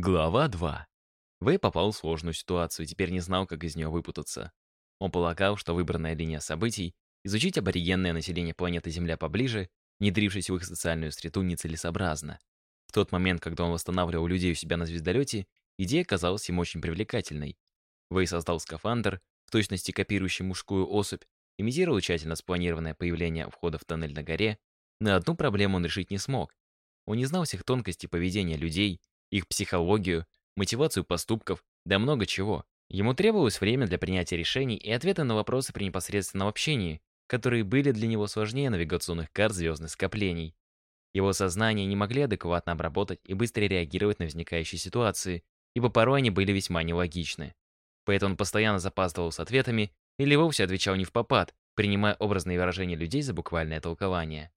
Глава 2. Вэй попал в сложную ситуацию и теперь не знал, как из нее выпутаться. Он полагал, что выбранная линия событий — изучить аборигенное население планеты Земля поближе, внедрившись в их социальную среду, нецелесообразно. В тот момент, когда он восстанавливал людей у себя на звездолете, идея казалась ему очень привлекательной. Вэй создал скафандр, в точности копирующий мужскую особь, имитировал тщательно спланированное появление входа в тоннель на горе. На одну проблему он решить не смог. Он не знал всех тонкостей поведения людей, их психологию, мотивацию поступков, да много чего. Ему требовалось время для принятия решений и ответы на вопросы при непосредственном общении, которые были для него сложнее навигационных карт звездных скоплений. Его сознание не могли адекватно обработать и быстро реагировать на возникающие ситуации, ибо порой они были весьма нелогичны. Поэтому он постоянно запаздывал с ответами или вовсе отвечал не в попад, принимая образные выражения людей за буквальное толкование.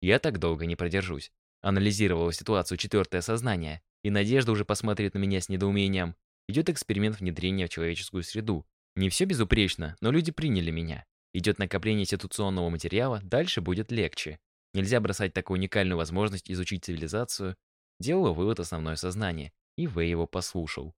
«Я так долго не продержусь», — анализировала ситуацию четвертое сознание, и Надежда уже посмотрит на меня с недоумением. Идет эксперимент внедрения в человеческую среду. Не все безупречно, но люди приняли меня. Идет накопление ситуационного материала, дальше будет легче. Нельзя бросать такую уникальную возможность изучить цивилизацию. Делала вывод основное сознание, и Вэй его послушал.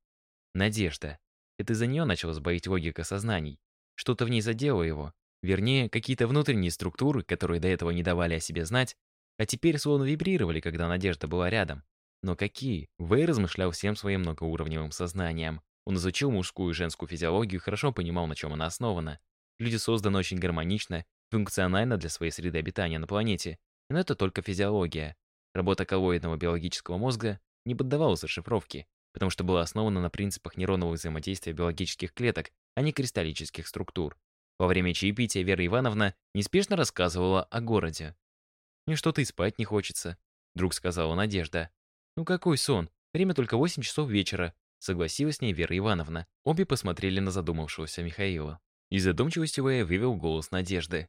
Надежда. Это из-за нее начала сбоить логика сознаний. Что-то в ней задело его. Вернее, какие-то внутренние структуры, которые до этого не давали о себе знать, а теперь словно вибрировали, когда Надежда была рядом. Но какие? Вэй размышлял всем своим многоуровневым сознанием. Он изучил мужскую и женскую физиологию и хорошо понимал, на чем она основана. Люди созданы очень гармонично, функционально для своей среды обитания на планете. Но это только физиология. Работа коллоидного биологического мозга не поддавалась расшифровке, потому что была основана на принципах нейронного взаимодействия биологических клеток, а не кристаллических структур. Во время чаепития Вера Ивановна неспешно рассказывала о городе. «Мне что-то и спать не хочется», — вдруг сказала Надежда. «Ну какой сон? Время только 8 часов вечера», — согласилась с ней Вера Ивановна. Обе посмотрели на задумавшегося Михаила. Из задумчивости Вэя вывел голос надежды.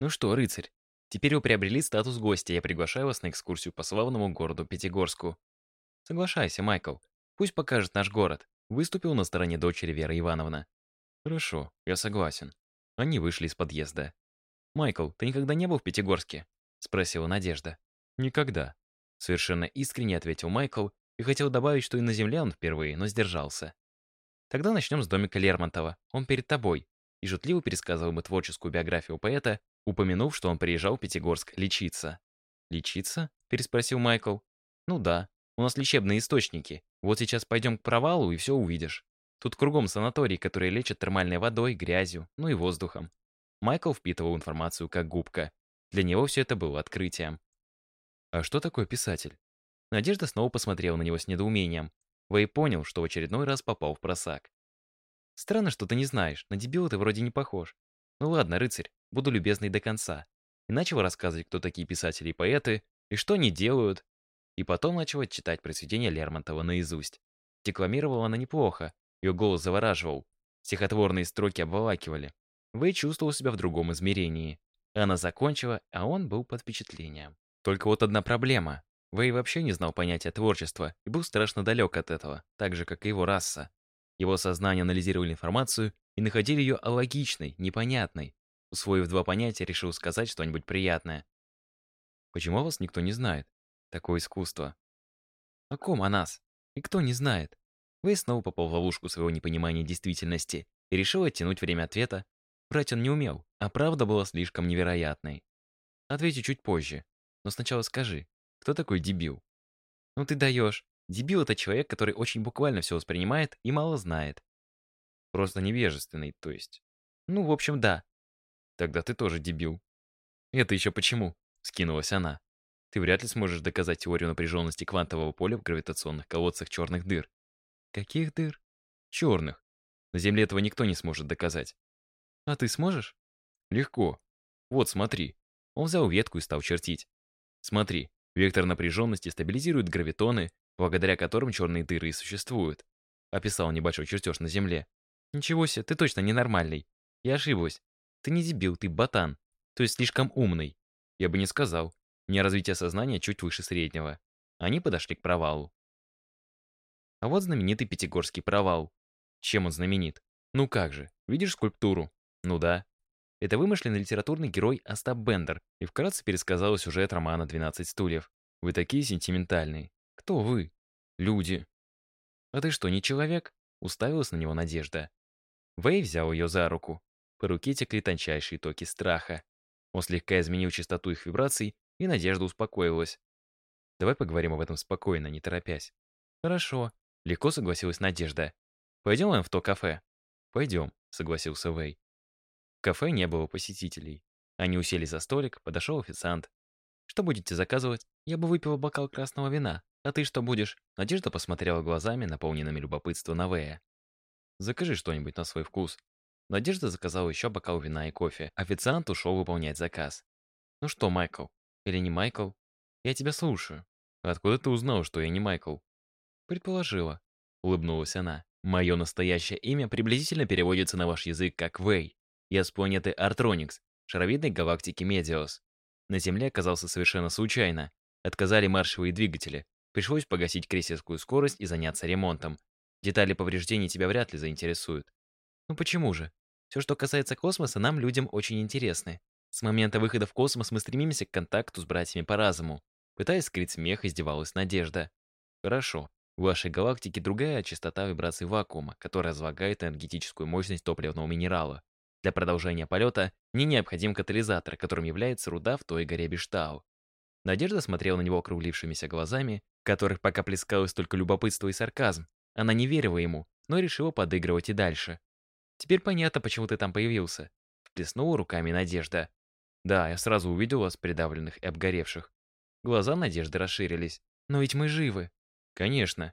«Ну что, рыцарь, теперь вы приобрели статус гостя, я приглашаю вас на экскурсию по славному городу Пятигорску». «Соглашайся, Майкл. Пусть покажет наш город», — выступил на стороне дочери Вера Ивановна. «Хорошо, я согласен». Они вышли из подъезда. «Майкл, ты никогда не был в Пятигорске?» — спросила Надежда. «Никогда», Совершенно искренне ответил Майкл и хотел добавить, что и на земле он впервые, но сдержался. Тогда начнем с домика Лермонтова. Он перед тобой. И шутливо пересказывал ему творческую биографию поэта, упомянув, что он приезжал в Пятигорск лечиться. «Лечиться?» — переспросил Майкл. «Ну да, у нас лечебные источники. Вот сейчас пойдем к провалу и все увидишь. Тут кругом санатории, которые лечат термальной водой, грязью, ну и воздухом». Майкл впитывал информацию как губка. Для него все это было открытием. А что такое писатель? Надежда снова посмотрела на него с недоумением. Вэй понял, что в очередной раз попал в просак. Странно, что ты не знаешь, на дебила ты вроде не похож. Ну ладно, рыцарь, буду любезный до конца. И начал рассказывать, кто такие писатели и поэты, и что они делают. И потом начал читать произведения Лермонтова наизусть. Декламировала она неплохо, ее голос завораживал. Стихотворные строки обволакивали. Вэй чувствовал себя в другом измерении. Она закончила, а он был под впечатлением. Только вот одна проблема. Вэй вообще не знал понятия творчества и был страшно далек от этого, так же, как и его раса. Его сознание анализировали информацию и находили ее алогичной, непонятной. Усвоив два понятия, решил сказать что-нибудь приятное. «Почему вас никто не знает? Такое искусство». «О ком о нас? Никто не знает». Вэй снова попал в ловушку своего непонимания действительности и решил оттянуть время ответа. Врать он не умел, а правда была слишком невероятной. Ответю чуть позже. Но сначала скажи, кто такой дебил? Ну ты даешь. Дебил — это человек, который очень буквально все воспринимает и мало знает. Просто невежественный, то есть. Ну, в общем, да. Тогда ты тоже дебил. Это еще почему? Скинулась она. Ты вряд ли сможешь доказать теорию напряженности квантового поля в гравитационных колодцах черных дыр. Каких дыр? Черных. На Земле этого никто не сможет доказать. А ты сможешь? Легко. Вот, смотри. Он взял ветку и стал чертить. Смотри, вектор напряженности стабилизирует гравитоны, благодаря которым черные дыры и существуют. Описал небольшой чертеж на Земле. Ничего себе, ты точно ненормальный. Я ошиблась. Ты не дебил, ты ботан. То есть слишком умный. Я бы не сказал. У меня развитие сознания чуть выше среднего. Они подошли к провалу. А вот знаменитый Пятигорский провал. Чем он знаменит? Ну как же, видишь скульптуру? Ну да, это вымышленный литературный герой Остап Бендер и вкратце пересказал сюжет романа «12 стульев». Вы такие сентиментальные. Кто вы? Люди. «А ты что, не человек?» — уставилась на него Надежда. Вэй взял ее за руку. По руке текли тончайшие токи страха. Он слегка изменил частоту их вибраций, и Надежда успокоилась. «Давай поговорим об этом спокойно, не торопясь». «Хорошо», — легко согласилась Надежда. «Пойдем в то кафе?» «Пойдем», — согласился Вэй. Кафе не было посетителей. Они усели за столик, подошел официант. «Что будете заказывать? Я бы выпила бокал красного вина. А ты что будешь?» Надежда посмотрела глазами, наполненными любопытства на Вэя. «Закажи что-нибудь на свой вкус». Надежда заказала еще бокал вина и кофе. Официант ушел выполнять заказ. «Ну что, Майкл? Или не Майкл? Я тебя слушаю». «Откуда ты узнал, что я не Майкл?» «Предположила», — улыбнулась она. «Мое настоящее имя приблизительно переводится на ваш язык как Вэй. Я с планеты Артроникс, шаровидной галактики Медиос. На Земле оказался совершенно случайно. Отказали маршевые двигатели. Пришлось погасить крейсерскую скорость и заняться ремонтом. Детали повреждений тебя вряд ли заинтересуют. Ну почему же? Все, что касается космоса, нам, людям, очень интересны. С момента выхода в космос мы стремимся к контакту с братьями по разуму. Пытаясь скрыть смех, издевалась Надежда. Хорошо. В вашей галактике другая частота вибраций вакуума, которая разлагает энергетическую мощность топливного минерала. Для продолжения полета мне необходим катализатор, которым является руда в той горе Биштау. Надежда смотрела на него округлившимися глазами, в которых пока плескалось только любопытство и сарказм. Она не верила ему, но решила подыгрывать и дальше. «Теперь понятно, почему ты там появился», — вплеснула руками Надежда. «Да, я сразу увидел вас, придавленных и обгоревших». Глаза Надежды расширились. «Но ведь мы живы». «Конечно».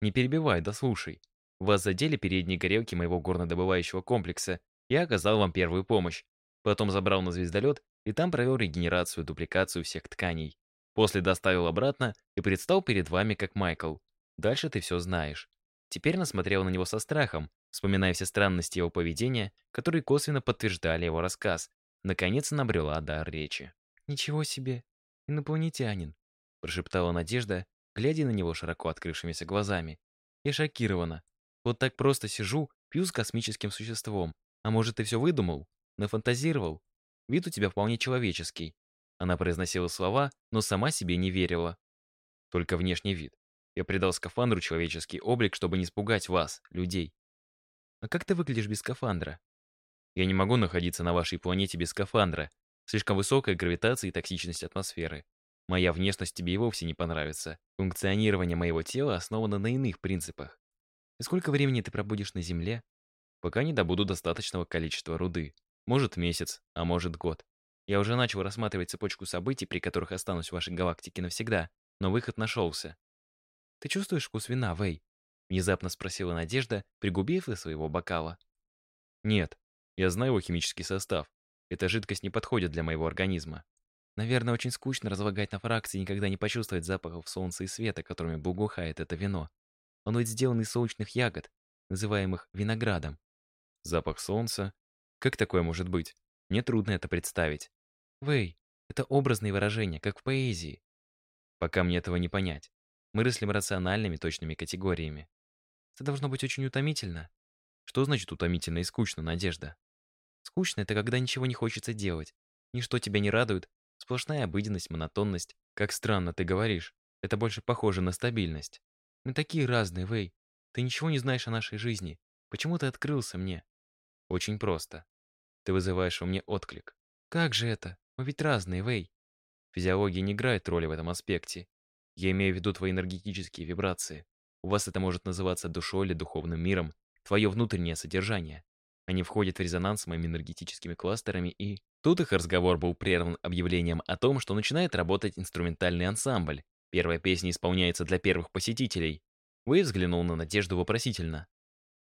«Не перебивай, да слушай. Вас задели передние горелки моего горнодобывающего комплекса, я оказал вам первую помощь. Потом забрал на звездолет и там провел регенерацию, дупликацию всех тканей. После доставил обратно и предстал перед вами как Майкл. Дальше ты все знаешь. Теперь она смотрела на него со страхом, вспоминая все странности его поведения, которые косвенно подтверждали его рассказ. Наконец она обрела дар речи. «Ничего себе! Инопланетянин!» прошептала Надежда, глядя на него широко открывшимися глазами. «Я шокирована. Вот так просто сижу, пью с космическим существом. А может, ты все выдумал? Нафантазировал? Вид у тебя вполне человеческий. Она произносила слова, но сама себе не верила. Только внешний вид. Я придал скафандру человеческий облик, чтобы не испугать вас, людей. А как ты выглядишь без скафандра? Я не могу находиться на вашей планете без скафандра. Слишком высокая гравитация и токсичность атмосферы. Моя внешность тебе и вовсе не понравится. Функционирование моего тела основано на иных принципах. И сколько времени ты пробудешь на Земле? Пока не добуду достаточного количества руды. Может месяц, а может год. Я уже начал рассматривать цепочку событий, при которых останусь в вашей галактике навсегда, но выход нашелся. «Ты чувствуешь вкус вина, Вэй?» Внезапно спросила Надежда, пригубив из своего бокала. «Нет, я знаю его химический состав. Эта жидкость не подходит для моего организма. Наверное, очень скучно разлагать на фракции и никогда не почувствовать запахов солнца и света, которыми благоухает это вино. Оно ведь сделано из солнечных ягод, называемых виноградом. Запах солнца. Как такое может быть? Мне трудно это представить. Вэй, это образные выражения, как в поэзии. Пока мне этого не понять. Мы мыслим рациональными точными категориями. Это должно быть очень утомительно. Что значит утомительно и скучно, Надежда? Скучно — это когда ничего не хочется делать. Ничто тебя не радует. Сплошная обыденность, монотонность. Как странно ты говоришь. Это больше похоже на стабильность. Мы такие разные, Вэй. Ты ничего не знаешь о нашей жизни. Почему ты открылся мне? Очень просто. Ты вызываешь у меня отклик. Как же это? Мы ведь разные, Вэй. Физиология не играет роли в этом аспекте. Я имею в виду твои энергетические вибрации. У вас это может называться душой или духовным миром, твое внутреннее содержание. Они входят в резонанс с моими энергетическими кластерами и... Тут их разговор был прерван объявлением о том, что начинает работать инструментальный ансамбль. Первая песня исполняется для первых посетителей. Вэй взглянул на Надежду вопросительно.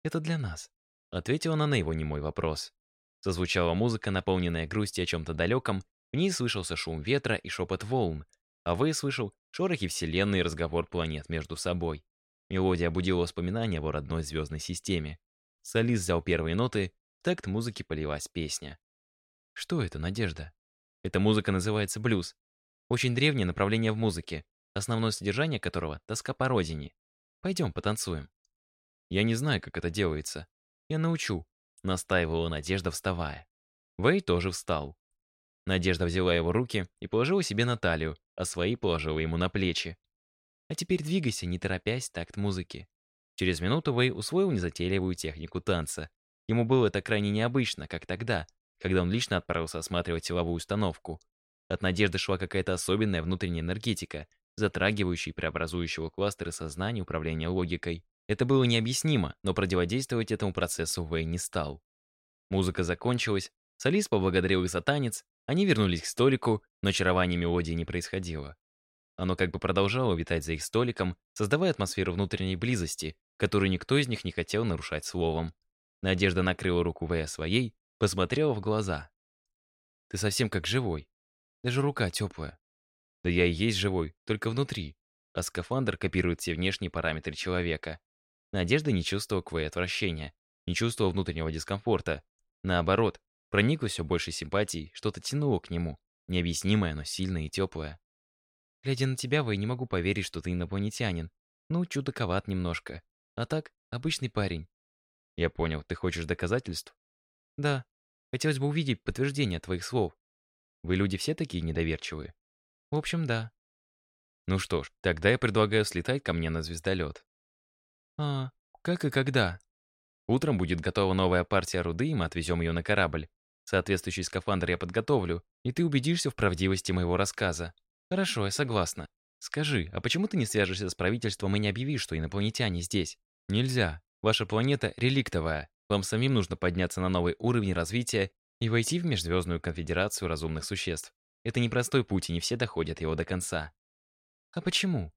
«Это для нас», Ответила она на его немой вопрос. Зазвучала музыка, наполненная грустью о чем-то далеком, в ней слышался шум ветра и шепот волн, а Вэй слышал шорохи вселенной и разговор планет между собой. Мелодия будила воспоминания о родной звездной системе. Солист взял первые ноты, в такт музыки полилась песня. Что это, Надежда? Эта музыка называется блюз. Очень древнее направление в музыке, основное содержание которого — тоска по родине. Пойдем потанцуем. Я не знаю, как это делается. Я научу», — настаивала Надежда, вставая. Вэй тоже встал. Надежда взяла его руки и положила себе на талию, а свои положила ему на плечи. «А теперь двигайся, не торопясь, такт музыки». Через минуту Вэй усвоил незатейливую технику танца. Ему было это крайне необычно, как тогда, когда он лично отправился осматривать силовую установку. От надежды шла какая-то особенная внутренняя энергетика, затрагивающая и преобразующего кластеры сознания управления логикой. Это было необъяснимо, но противодействовать этому процессу Вэй не стал. Музыка закончилась, солист поблагодарил их за танец, они вернулись к столику, но очарование мелодии не происходило. Оно как бы продолжало витать за их столиком, создавая атмосферу внутренней близости, которую никто из них не хотел нарушать словом. Надежда накрыла руку Вэя своей, посмотрела в глаза. «Ты совсем как живой. Даже рука теплая». «Да я и есть живой, только внутри». А скафандр копирует все внешние параметры человека. Надежда не чувствовала к Вэю отвращения, не чувствовала внутреннего дискомфорта. Наоборот, проникла все больше симпатий, что-то тянуло к нему, необъяснимое, но сильное и теплое. Глядя на тебя, Вэй, не могу поверить, что ты инопланетянин. Ну, чудаковат немножко. А так, обычный парень. Я понял, ты хочешь доказательств? Да. Хотелось бы увидеть подтверждение твоих слов. Вы люди все такие недоверчивые? В общем, да. Ну что ж, тогда я предлагаю слетать ко мне на звездолет. А, как и когда? Утром будет готова новая партия руды, и мы отвезем ее на корабль. Соответствующий скафандр я подготовлю, и ты убедишься в правдивости моего рассказа. Хорошо, я согласна. Скажи, а почему ты не свяжешься с правительством и не объявишь, что инопланетяне здесь? Нельзя. Ваша планета реликтовая. Вам самим нужно подняться на новый уровень развития и войти в Межзвездную конфедерацию разумных существ. Это непростой путь, и не все доходят его до конца. А почему?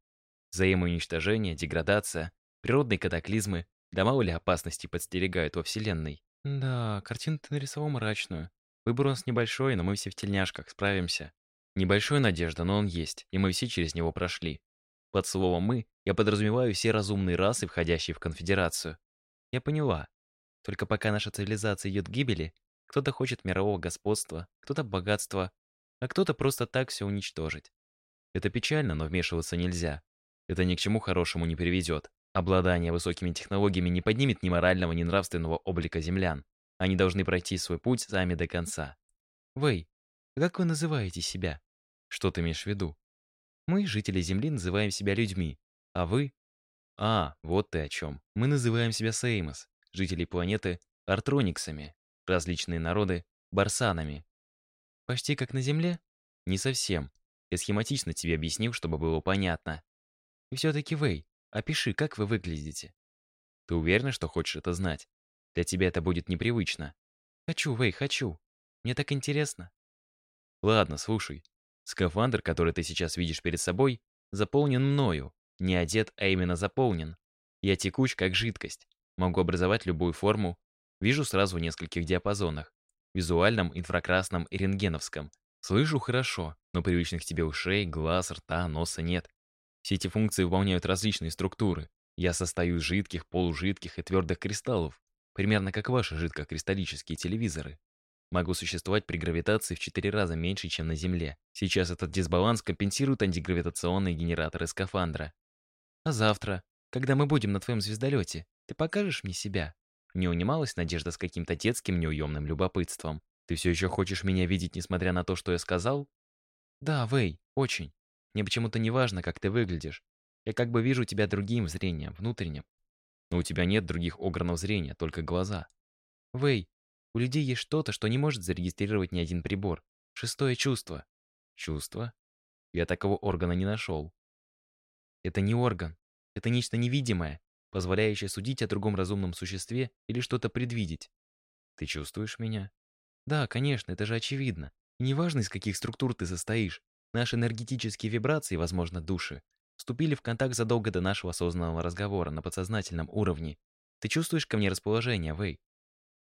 Взаимоуничтожение, деградация, природные катаклизмы, да мало ли опасности подстерегают во Вселенной. Да, картину ты нарисовал мрачную. Выбор у нас небольшой, но мы все в тельняшках, справимся. Небольшой надежда, но он есть, и мы все через него прошли. Под словом «мы» я подразумеваю все разумные расы, входящие в конфедерацию. Я поняла. Только пока наша цивилизация идет к гибели, кто-то хочет мирового господства, кто-то богатства, а кто-то просто так все уничтожить. Это печально, но вмешиваться нельзя. Это ни к чему хорошему не приведет. Обладание высокими технологиями не поднимет ни морального, ни нравственного облика землян. Они должны пройти свой путь сами до конца. Вэй, как вы называете себя? Что ты имеешь в виду? Мы, жители Земли, называем себя людьми. А вы? А, вот ты о чем. Мы называем себя Сеймос, жители планеты Артрониксами, различные народы Барсанами. Почти как на Земле? Не совсем. Я схематично тебе объяснил, чтобы было понятно. И все-таки, Вэй, опиши, как вы выглядите. Ты уверена, что хочешь это знать? Для тебя это будет непривычно. Хочу, Вэй, хочу. Мне так интересно. Ладно, слушай. Скафандр, который ты сейчас видишь перед собой, заполнен мною. Не одет, а именно заполнен. Я текуч, как жидкость. Могу образовать любую форму. Вижу сразу в нескольких диапазонах. Визуальном, инфракрасном и рентгеновском. Слышу хорошо, но привычных тебе ушей, глаз, рта, носа нет. Все эти функции выполняют различные структуры. Я состою из жидких, полужидких и твердых кристаллов, примерно как ваши жидкокристаллические телевизоры. Могу существовать при гравитации в 4 раза меньше, чем на Земле. Сейчас этот дисбаланс компенсируют антигравитационные генераторы скафандра. А завтра, когда мы будем на твоем звездолете, ты покажешь мне себя? Не унималась Надежда с каким-то детским неуемным любопытством. Ты все еще хочешь меня видеть, несмотря на то, что я сказал? Да, Вэй, очень. Мне почему-то не важно, как ты выглядишь. Я как бы вижу тебя другим зрением, внутренним. Но у тебя нет других органов зрения, только глаза. Вэй, у людей есть что-то, что не может зарегистрировать ни один прибор. Шестое чувство. Чувство? Я такого органа не нашел. Это не орган. Это нечто невидимое, позволяющее судить о другом разумном существе или что-то предвидеть. Ты чувствуешь меня? Да, конечно, это же очевидно. И неважно, из каких структур ты состоишь, наши энергетические вибрации, возможно, души, вступили в контакт задолго до нашего осознанного разговора на подсознательном уровне. Ты чувствуешь ко мне расположение, Вэй?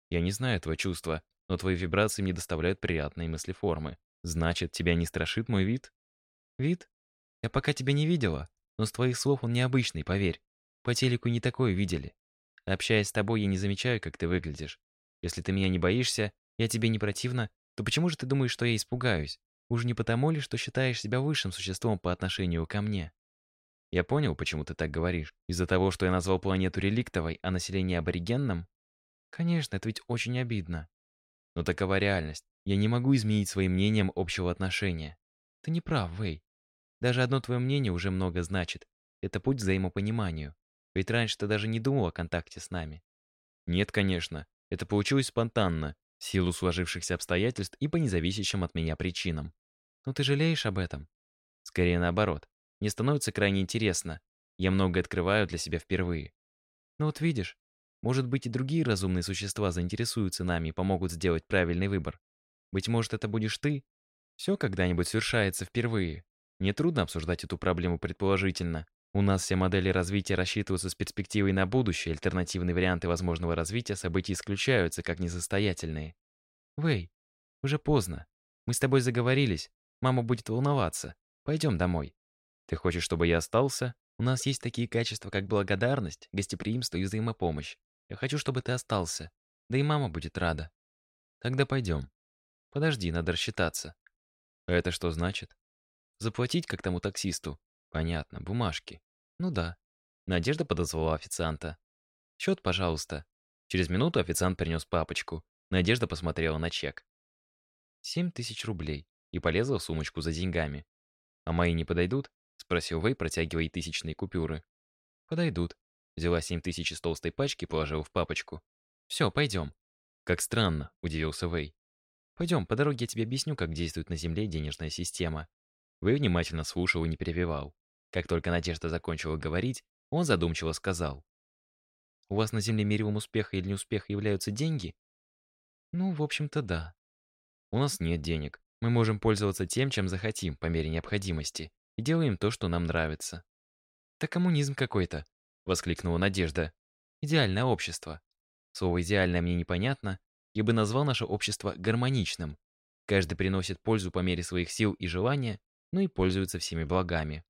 Я не знаю этого чувства, но твои вибрации мне доставляют приятные мыслеформы. Значит, тебя не страшит мой вид? Вид? Я пока тебя не видела, но с твоих слов он необычный, поверь. По телеку не такое видели. Общаясь с тобой, я не замечаю, как ты выглядишь. Если ты меня не боишься, я тебе не противна, то почему же ты думаешь, что я испугаюсь? Уж не потому ли, что считаешь себя высшим существом по отношению ко мне? Я понял, почему ты так говоришь. Из-за того, что я назвал планету реликтовой, а население аборигенным? Конечно, это ведь очень обидно. Но такова реальность. Я не могу изменить своим мнением общего отношения. Ты не прав, Вэй. Даже одно твое мнение уже много значит. Это путь к взаимопониманию. Ведь раньше ты даже не думал о контакте с нами. Нет, конечно. Это получилось спонтанно, в силу сложившихся обстоятельств и по независящим от меня причинам. Но ты жалеешь об этом? Скорее наоборот. Мне становится крайне интересно. Я многое открываю для себя впервые. Ну вот видишь, может быть и другие разумные существа заинтересуются нами и помогут сделать правильный выбор. Быть может, это будешь ты? Все когда-нибудь совершается впервые. Мне трудно обсуждать эту проблему предположительно. У нас все модели развития рассчитываются с перспективой на будущее, альтернативные варианты возможного развития событий исключаются как несостоятельные. Вэй, уже поздно. Мы с тобой заговорились. Мама будет волноваться. Пойдем домой. Ты хочешь, чтобы я остался? У нас есть такие качества, как благодарность, гостеприимство и взаимопомощь. Я хочу, чтобы ты остался. Да и мама будет рада. Тогда пойдем. Подожди, надо рассчитаться. А это что значит? Заплатить как тому таксисту? Понятно, бумажки. Ну да. Надежда подозвала официанта. Счет, пожалуйста. Через минуту официант принес папочку. Надежда посмотрела на чек. Семь тысяч рублей. И полезла в сумочку за деньгами. А мои не подойдут? Спросил Вэй, протягивая тысячные купюры. Подойдут. Взяла семь тысяч из толстой пачки и положила в папочку. Все, пойдем. Как странно, удивился Вэй. Пойдем, по дороге я тебе объясню, как действует на Земле денежная система. Вы внимательно слушал и не перебивал. Как только Надежда закончила говорить, он задумчиво сказал. «У вас на Земле мерилом успеха или неуспеха являются деньги?» «Ну, в общем-то, да. У нас нет денег. Мы можем пользоваться тем, чем захотим, по мере необходимости, и делаем то, что нам нравится». «Это коммунизм какой-то», — воскликнула Надежда. «Идеальное общество. Слово «идеальное» мне непонятно. Я бы назвал наше общество гармоничным. Каждый приносит пользу по мере своих сил и желания, но и пользуется всеми благами.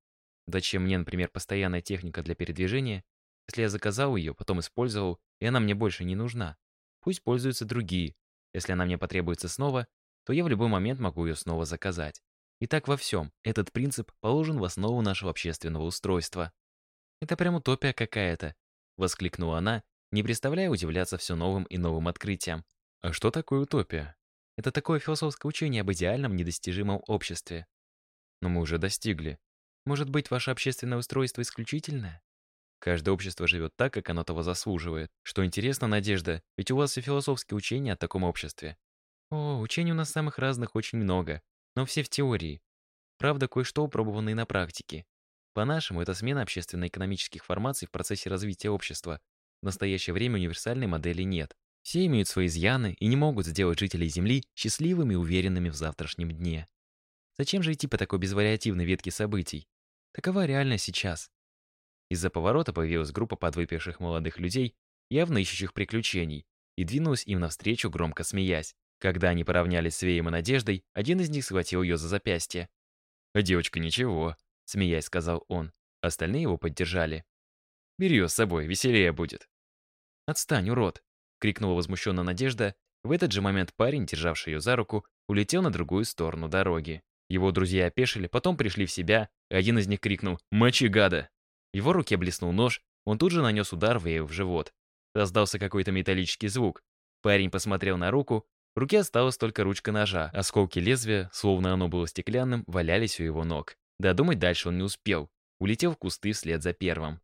Зачем мне, например, постоянная техника для передвижения, если я заказал ее, потом использовал, и она мне больше не нужна? Пусть пользуются другие. Если она мне потребуется снова, то я в любой момент могу ее снова заказать. И так во всем. Этот принцип положен в основу нашего общественного устройства. «Это прям утопия какая-то», — воскликнула она, не представляя удивляться все новым и новым открытиям. «А что такое утопия?» «Это такое философское учение об идеальном недостижимом обществе. Но мы уже достигли. Может быть, ваше общественное устройство исключительное? Каждое общество живет так, как оно того заслуживает. Что интересно, Надежда, ведь у вас и философские учения о таком обществе. О, учений у нас самых разных очень много, но все в теории. Правда, кое-что упробовано и на практике. По-нашему, это смена общественно-экономических формаций в процессе развития общества. В настоящее время универсальной модели нет. Все имеют свои изъяны и не могут сделать жителей Земли счастливыми и уверенными в завтрашнем дне. Зачем же идти по такой безвариативной ветке событий? Такова реальность сейчас. Из-за поворота появилась группа подвыпивших молодых людей, явно ищущих приключений, и двинулась им навстречу, громко смеясь. Когда они поравнялись с Веем и Надеждой, один из них схватил ее за запястье. «А девочка ничего», — смеясь сказал он. Остальные его поддержали. «Бери ее с собой, веселее будет». «Отстань, урод!» — крикнула возмущенно Надежда. В этот же момент парень, державший ее за руку, улетел на другую сторону дороги. Его друзья опешили, потом пришли в себя, один из них крикнул «Мочи, гада!». В его руке блеснул нож, он тут же нанес удар Вею в живот. Раздался какой-то металлический звук. Парень посмотрел на руку, в руке осталась только ручка ножа, осколки лезвия, словно оно было стеклянным, валялись у его ног. Додумать дальше он не успел, улетел в кусты вслед за первым.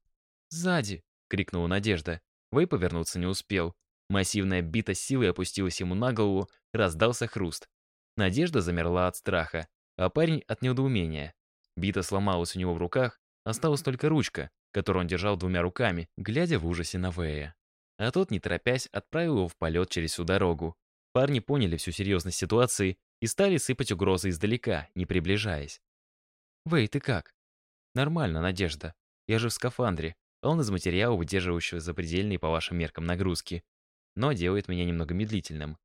«Сзади!» — крикнула Надежда. Вэй повернуться не успел. Массивная бита силой опустилась ему на голову, раздался хруст. Надежда замерла от страха а парень от недоумения. Бита сломалась у него в руках, осталась только ручка, которую он держал двумя руками, глядя в ужасе на Вэя. А тот, не торопясь, отправил его в полет через всю дорогу. Парни поняли всю серьезность ситуации и стали сыпать угрозы издалека, не приближаясь. «Вэй, ты как?» «Нормально, Надежда. Я же в скафандре, он из материала, выдерживающего запредельные по вашим меркам нагрузки. Но делает меня немного медлительным.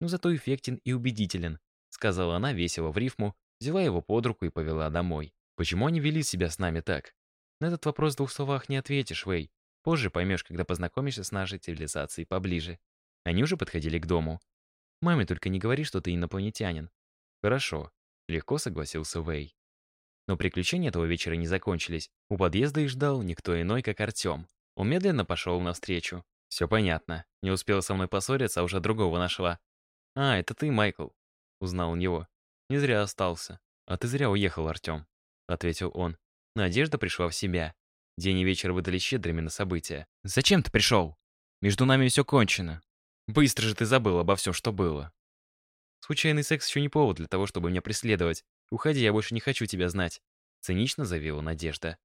Но зато эффектен и убедителен», сказала она весело в рифму, взяла его под руку и повела домой. Почему они вели себя с нами так? На этот вопрос в двух словах не ответишь, Вэй. Позже поймешь, когда познакомишься с нашей цивилизацией поближе. Они уже подходили к дому. Маме только не говори, что ты инопланетянин. Хорошо, легко согласился Вэй. Но приключения этого вечера не закончились. У подъезда их ждал никто иной, как Артем. Он медленно пошел навстречу. Все понятно. Не успел со мной поссориться, а уже другого нашла. А, это ты, Майкл. Узнал он его. Не зря остался. А ты зря уехал, Артем, ответил он. Надежда пришла в себя. День и вечер выдали щедрыми на события. «Зачем ты пришел? Между нами все кончено. Быстро же ты забыл обо всем, что было». «Случайный секс еще не повод для того, чтобы меня преследовать. Уходи, я больше не хочу тебя знать», — цинично заявила Надежда.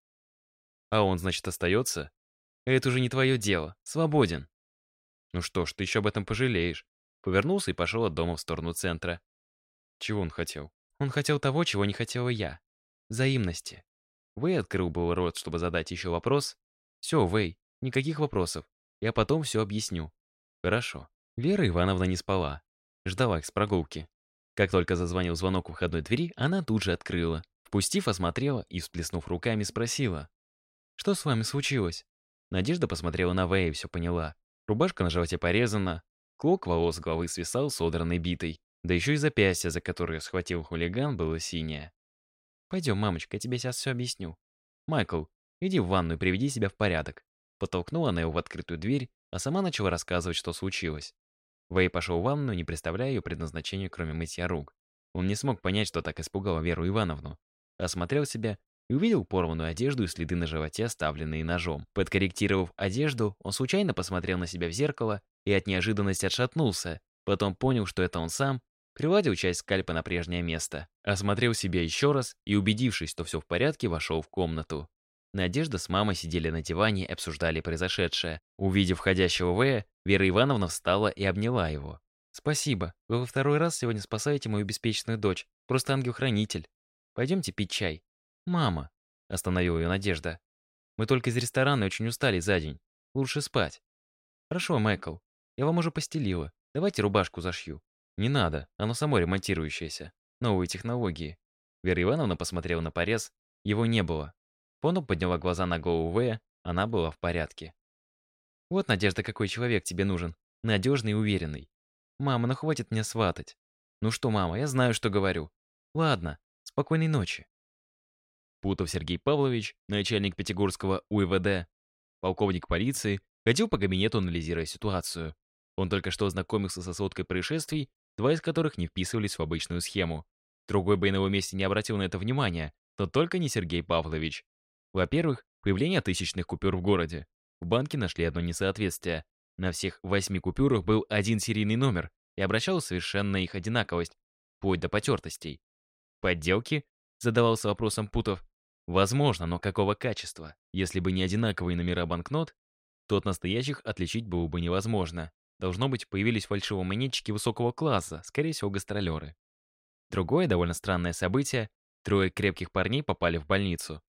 «А он, значит, остается? Это уже не твое дело. Свободен». «Ну что ж, ты еще об этом пожалеешь». Повернулся и пошел от дома в сторону центра. Чего он хотел? Он хотел того, чего не хотела я. Взаимности. Вэй открыл был рот, чтобы задать еще вопрос. Все, Вэй, никаких вопросов. Я потом все объясню. Хорошо. Вера Ивановна не спала. Ждала их с прогулки. Как только зазвонил звонок у входной двери, она тут же открыла. Впустив, осмотрела и, всплеснув руками, спросила. «Что с вами случилось?» Надежда посмотрела на Вэя и все поняла. Рубашка на животе порезана, клок волос головы свисал содранной битой, да еще и запястье, за которое схватил хулиган, было синее. «Пойдем, мамочка, я тебе сейчас все объясню. Майкл, иди в ванную и приведи себя в порядок». Подтолкнула она его в открытую дверь, а сама начала рассказывать, что случилось. Вэй пошел в ванну, не представляя ее предназначению, кроме мытья рук. Он не смог понять, что так испугало Веру Ивановну. Осмотрел себя и увидел порванную одежду и следы на животе, оставленные ножом. Подкорректировав одежду, он случайно посмотрел на себя в зеркало и от неожиданности отшатнулся. Потом понял, что это он сам, приладил часть скальпа на прежнее место. Осмотрел себя еще раз и, убедившись, что все в порядке, вошел в комнату. Надежда с мамой сидели на диване и обсуждали произошедшее. Увидев входящего Вэя, Вера Ивановна встала и обняла его. «Спасибо. Вы во второй раз сегодня спасаете мою беспечную дочь. Просто ангел-хранитель. Пойдемте пить чай». «Мама», — остановила ее Надежда. «Мы только из ресторана очень устали за день. Лучше спать». «Хорошо, Майкл. Я вам уже постелила. Давайте рубашку зашью». «Не надо. Оно само ремонтирующееся. Новые технологии». Вера Ивановна посмотрела на порез. Его не было. Пону подняла глаза на голову Вэя. Она была в порядке. «Вот, Надежда, какой человек тебе нужен. Надежный и уверенный. Мама, ну хватит меня сватать. Ну что, мама, я знаю, что говорю. Ладно, спокойной ночи». Путов Сергей Павлович, начальник Пятигорского УИВД, полковник полиции, ходил по кабинету, анализируя ситуацию. Он только что ознакомился со сводкой происшествий, два из которых не вписывались в обычную схему. Другой бы на его месте не обратил на это внимания, но только не Сергей Павлович. Во-первых, появление тысячных купюр в городе. В банке нашли одно несоответствие. На всех восьми купюрах был один серийный номер, и обращалась совершенно их одинаковость, вплоть до потертостей. Подделки? Задавался вопросом Путов. Возможно, но какого качества? Если бы не одинаковые номера банкнот, то от настоящих отличить было бы невозможно. Должно быть, появились фальшивомонетчики высокого класса, скорее всего, гастролеры. Другое довольно странное событие — трое крепких парней попали в больницу.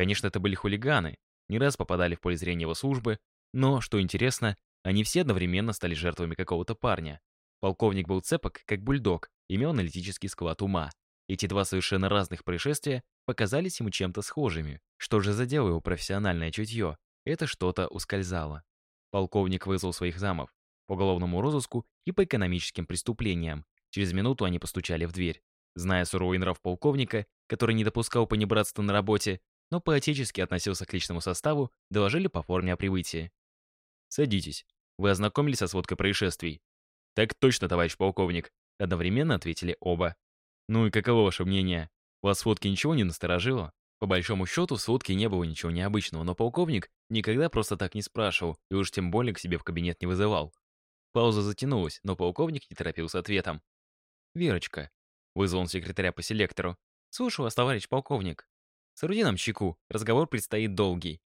Конечно, это были хулиганы, не раз попадали в поле зрения его службы, но, что интересно, они все одновременно стали жертвами какого-то парня. Полковник был цепок, как бульдог, имел аналитический склад ума. Эти два совершенно разных происшествия показались ему чем-то схожими. Что же задело его профессиональное чутье? Это что-то ускользало. Полковник вызвал своих замов по уголовному розыску и по экономическим преступлениям. Через минуту они постучали в дверь. Зная суровый нрав полковника, который не допускал понебратства на работе, но по-отечески относился к личному составу, доложили по форме о прибытии. «Садитесь. Вы ознакомились со сводкой происшествий?» «Так точно, товарищ полковник», — одновременно ответили оба. «Ну и каково ваше мнение? Вас в сводке ничего не насторожило?» По большому счету, в сводке не было ничего необычного, но полковник никогда просто так не спрашивал и уж тем более к себе в кабинет не вызывал. Пауза затянулась, но полковник не торопился ответом. «Верочка», — вызвал он секретаря по селектору. «Слушаю вас, товарищ полковник. Соруди нам чеку, разговор предстоит долгий».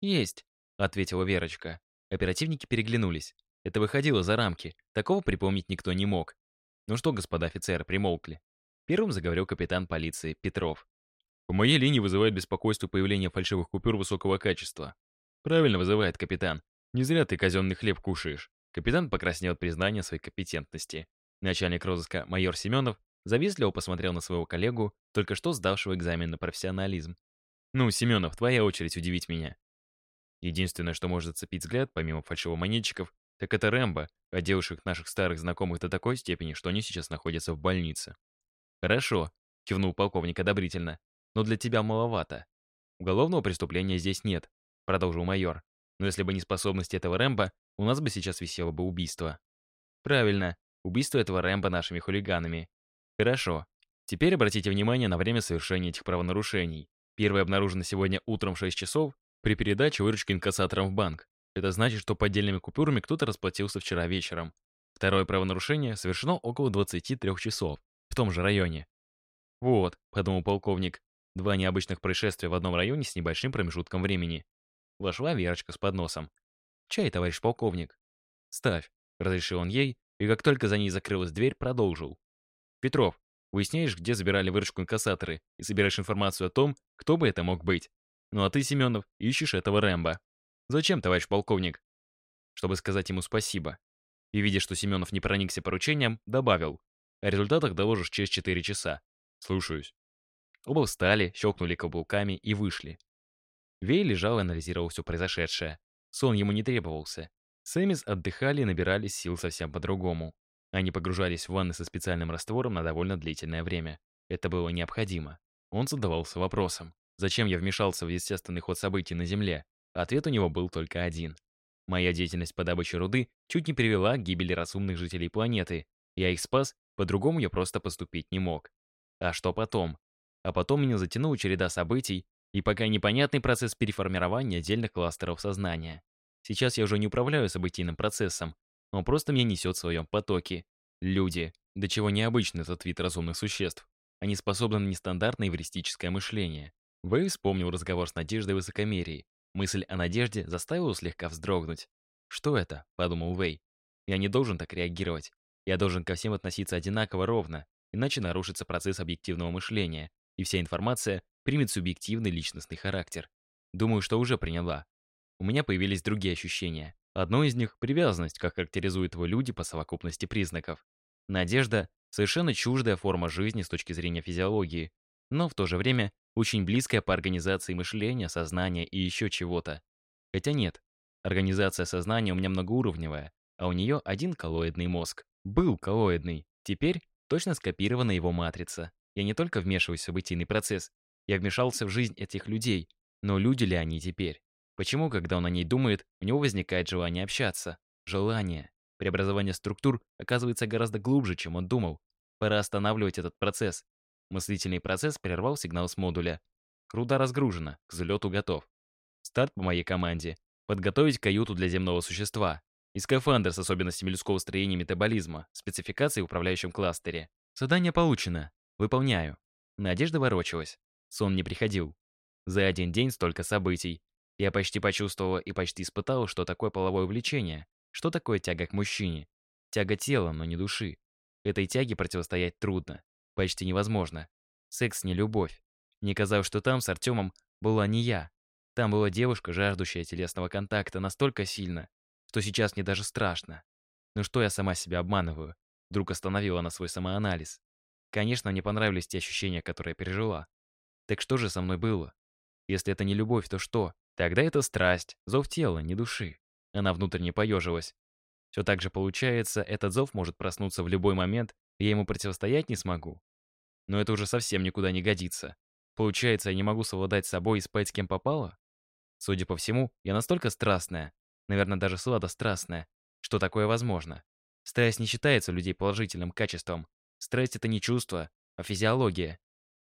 «Есть», — ответила Верочка. Оперативники переглянулись. Это выходило за рамки, такого припомнить никто не мог. «Ну что, господа офицеры, примолкли?» Первым заговорил капитан полиции Петров. «По моей линии вызывает беспокойство появление фальшивых купюр высокого качества». «Правильно вызывает, капитан. Не зря ты казенный хлеб кушаешь». Капитан покраснел от признания своей компетентности. Начальник розыска майор Семенов завистливо посмотрел на своего коллегу, только что сдавшего экзамен на профессионализм. «Ну, Семенов, твоя очередь удивить меня». Единственное, что может зацепить взгляд, помимо фальшивомонетчиков, так это Рэмбо, оделших наших старых знакомых до такой степени, что они сейчас находятся в больнице. «Хорошо», — кивнул полковник одобрительно, — «но для тебя маловато. Уголовного преступления здесь нет», — продолжил майор. «Но если бы не способность этого Рэмбо, у нас бы сейчас висело бы убийство». «Правильно, убийство этого Рэмбо нашими хулиганами. Хорошо. Теперь обратите внимание на время совершения этих правонарушений. Первое обнаружено сегодня утром в 6 часов, при передаче выручки инкассаторам в банк. Это значит, что поддельными купюрами кто-то расплатился вчера вечером. Второе правонарушение совершено около 23 часов, в том же районе. «Вот», — подумал полковник, два необычных происшествия в одном районе с небольшим промежутком времени. Вошла Верочка с подносом. «Чай, товарищ полковник». «Ставь», — разрешил он ей, и как только за ней закрылась дверь, продолжил. «Петров, выясняешь, где забирали выручку инкассаторы, и собираешь информацию о том, кто бы это мог быть. Ну а ты, Семенов, ищешь этого Рэмбо. Зачем, товарищ полковник?» Чтобы сказать ему спасибо. И, видя, что Семенов не проникся поручением, добавил. О результатах доложишь через 4 часа. Слушаюсь. Оба встали, щелкнули каблуками и вышли. Вей лежал и анализировал все произошедшее. Сон ему не требовался. Сэмис отдыхали и набирались сил совсем по-другому. Они погружались в ванны со специальным раствором на довольно длительное время. Это было необходимо. Он задавался вопросом, зачем я вмешался в естественный ход событий на Земле? Ответ у него был только один. Моя деятельность по добыче руды чуть не привела к гибели разумных жителей планеты. Я их спас, по-другому я просто поступить не мог. А что потом? А потом меня затянула череда событий и пока непонятный процесс переформирования отдельных кластеров сознания. Сейчас я уже не управляю событийным процессом, он просто меня несет в своем потоке. Люди. До чего необычный этот вид разумных существ. Они способны на нестандартное эвристическое мышление. Вэй вспомнил разговор с Надеждой Высокомерии. Мысль о Надежде заставила слегка вздрогнуть. «Что это?» — подумал Вэй. «Я не должен так реагировать. Я должен ко всем относиться одинаково ровно, иначе нарушится процесс объективного мышления, и вся информация примет субъективный личностный характер. Думаю, что уже приняла. У меня появились другие ощущения. Одно из них — привязанность, как характеризуют его люди по совокупности признаков. Надежда — совершенно чуждая форма жизни с точки зрения физиологии, но в то же время очень близкая по организации мышления, сознания и еще чего-то. Хотя нет, организация сознания у меня многоуровневая, а у нее один коллоидный мозг. Был коллоидный, теперь точно скопирована его матрица. Я не только вмешиваюсь в событийный процесс, я вмешался в жизнь этих людей, но люди ли они теперь? Почему, когда он о ней думает, у него возникает желание общаться? Желание. Преобразование структур оказывается гораздо глубже, чем он думал. Пора останавливать этот процесс. Мыслительный процесс прервал сигнал с модуля. Круда разгружена, к взлету готов. Старт по моей команде. Подготовить каюту для земного существа. И скафандр с особенностями людского строения и метаболизма, спецификации в управляющем кластере. Задание получено. Выполняю. Надежда ворочалась. Сон не приходил. За один день столько событий. Я почти почувствовала и почти испытала, что такое половое влечение, что такое тяга к мужчине. Тяга тела, но не души. Этой тяге противостоять трудно, почти невозможно. Секс не любовь. Мне казалось, что там с Артемом была не я. Там была девушка, жаждущая телесного контакта настолько сильно, что сейчас мне даже страшно. Ну что я сама себя обманываю? Вдруг остановила на свой самоанализ. Конечно, мне понравились те ощущения, которые я пережила. Так что же со мной было? Если это не любовь, то что? Тогда это страсть, зов тела, не души. Она внутренне поежилась. Все так же получается, этот зов может проснуться в любой момент, и я ему противостоять не смогу. Но это уже совсем никуда не годится. Получается, я не могу совладать с собой и спать с кем попало? Судя по всему, я настолько страстная, наверное, даже сладострастная, что такое возможно. Страсть не считается у людей положительным качеством, Страсть — это не чувство, а физиология.